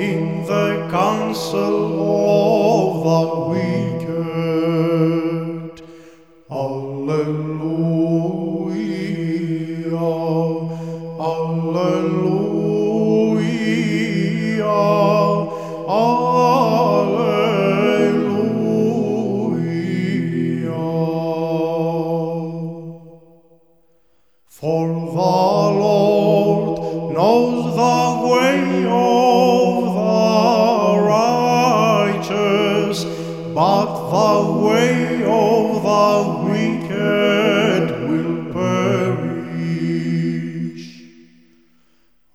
in the counsel of the wicked. Lord knows the way of the righteous, but the way of the wicked will perish.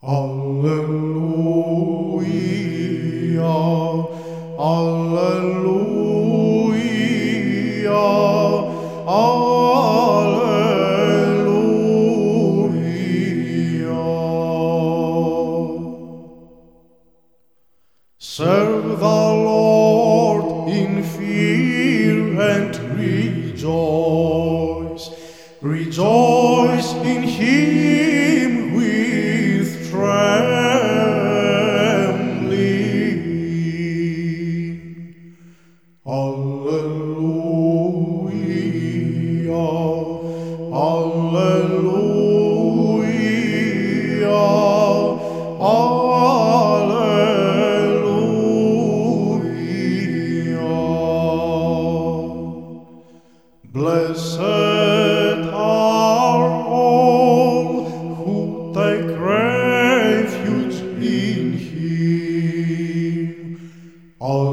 Alleluia, Serve the Lord in fear and rejoice. Rejoice in Him with trembling. Alleluia, Alleluia, Alleluia. Blessed are all who take refuge in Him. Alleluia,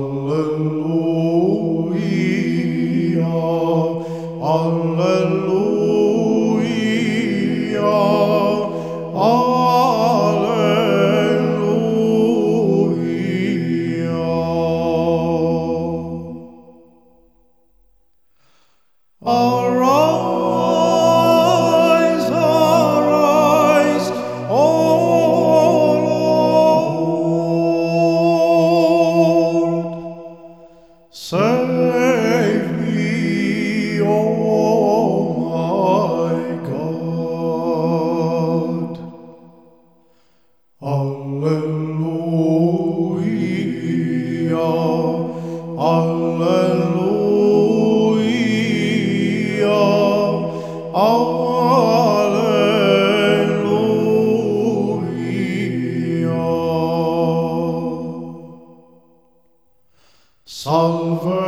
Salvation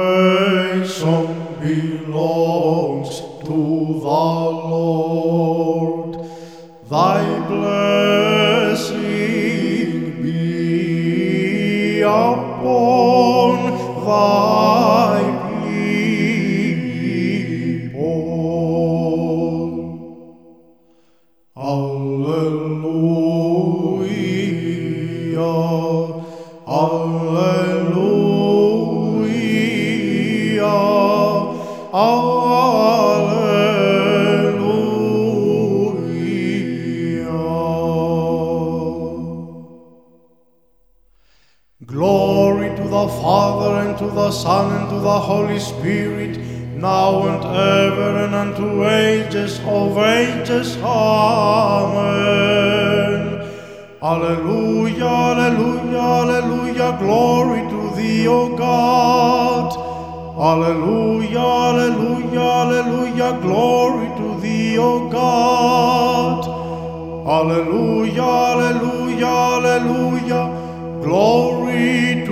belongs to the Lord. Thy blessing be upon Glory to the Father and to the Son and to the Holy Spirit, now and ever and unto ages of ages. Amen. Alleluia, Alleluia, Alleluia, glory to thee, O God. Alleluia, Alleluia, Alleluia, glory to thee, O God. Alleluia, Alleluia, Alleluia, glory to